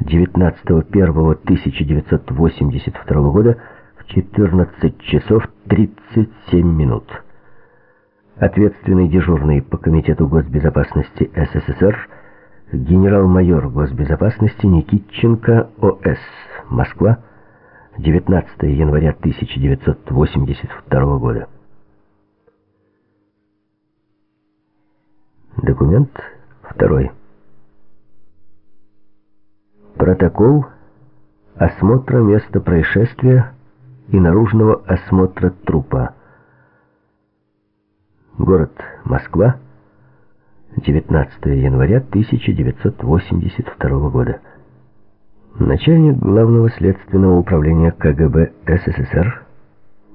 19.01.1982 года в 14 часов 37 минут. Ответственный дежурный по Комитету госбезопасности СССР генерал-майор госбезопасности Никитченко ОС, Москва, 19 января 1982 года. Документ второй. Протокол осмотра места происшествия и наружного осмотра трупа. Город Москва, 19 января 1982 года. Начальник главного следственного управления КГБ СССР,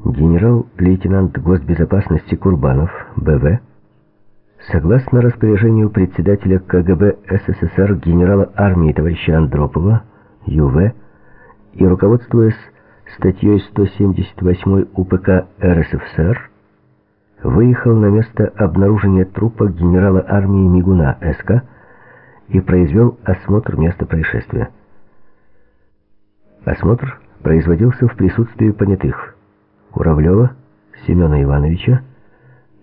генерал-лейтенант госбезопасности Курбанов, БВ, согласно распоряжению председателя КГБ СССР генерала армии товарища Андропова, ЮВ, и руководствуясь статьей 178 УПК РСФСР, выехал на место обнаружения трупа генерала армии Мигуна СК и произвел осмотр места происшествия. Осмотр производился в присутствии понятых Куравлева, Семена Ивановича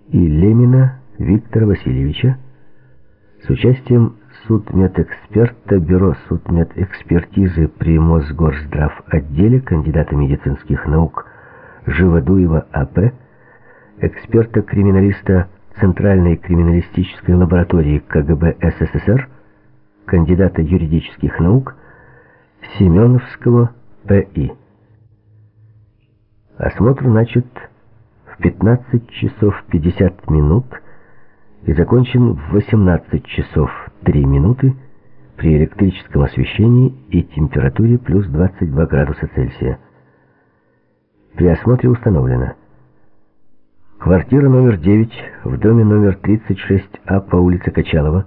и Лемина Виктора Васильевича с участием судмедэксперта Бюро судмедэкспертизы при Мосгорздрав отделе кандидата медицинских наук Живодуева А.П., эксперта-криминалиста Центральной криминалистической лаборатории КГБ СССР, кандидата юридических наук Семеновского П.И. Осмотр начат в 15 часов 50 минут и закончен в 18 часов 3 минуты при электрическом освещении и температуре плюс 22 градуса Цельсия. При осмотре установлено Квартира номер 9 в доме номер 36А по улице Качалова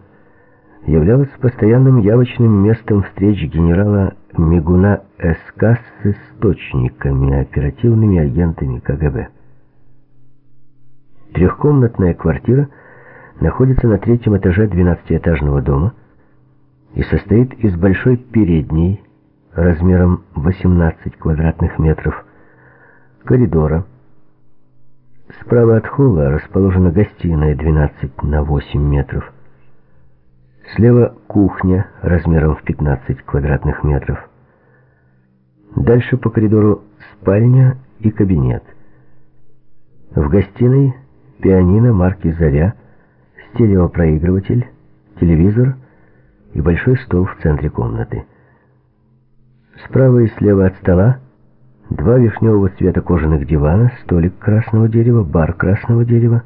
являлась постоянным явочным местом встреч генерала Мигуна СК с источниками, оперативными агентами КГБ. Трехкомнатная квартира находится на третьем этаже 12-этажного дома и состоит из большой передней размером 18 квадратных метров, коридора, Справа от холла расположена гостиная 12 на 8 метров. Слева кухня размером в 15 квадратных метров. Дальше по коридору спальня и кабинет. В гостиной пианино марки «Заря», стереопроигрыватель, телевизор и большой стол в центре комнаты. Справа и слева от стола Два вишневого цвета кожаных дивана, столик красного дерева, бар красного дерева.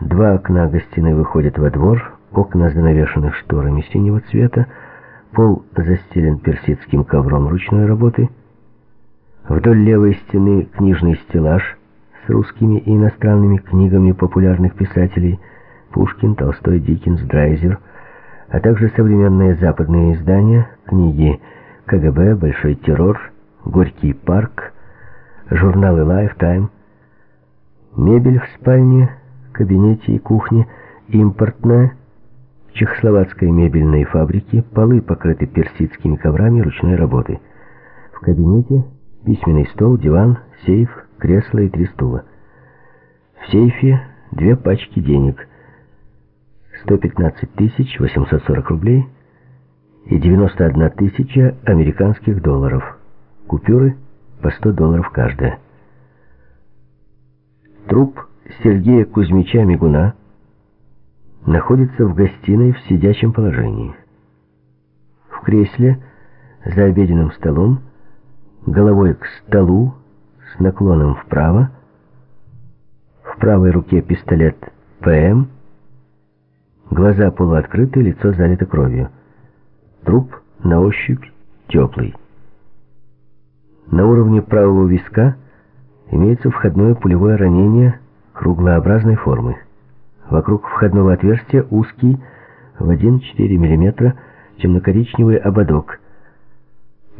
Два окна гостиной выходят во двор, окна занавешены шторами синего цвета, пол застелен персидским ковром ручной работы. Вдоль левой стены книжный стеллаж с русскими и иностранными книгами популярных писателей Пушкин, Толстой, Диккенс, Драйзер, а также современные западные издания, книги КГБ, Большой террор, Горький парк, журналы Lifetime, мебель в спальне, кабинете и кухне, импортная, чехословацкой мебельной фабрики, полы покрыты персидскими коврами ручной работы. В кабинете письменный стол, диван, сейф, кресло и три стула. В сейфе две пачки денег. 115 тысяч 840 рублей и 91 тысяча американских долларов. Купюры по 100 долларов каждая. Труп Сергея Кузьмича Мигуна находится в гостиной в сидячем положении. В кресле за обеденным столом, головой к столу, с наклоном вправо, в правой руке пистолет ПМ, глаза полуоткрыты, лицо залито кровью. Труп на ощупь теплый. На уровне правого виска имеется входное пулевое ранение круглообразной формы. Вокруг входного отверстия узкий в 1,4 мм темно-коричневый ободок.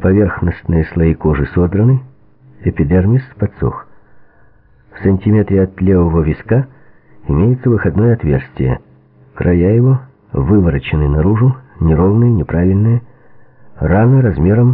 Поверхностные слои кожи содраны, эпидермис подсох. В сантиметре от левого виска имеется выходное отверстие. Края его выворочены наружу, неровные, неправильные, Рана размером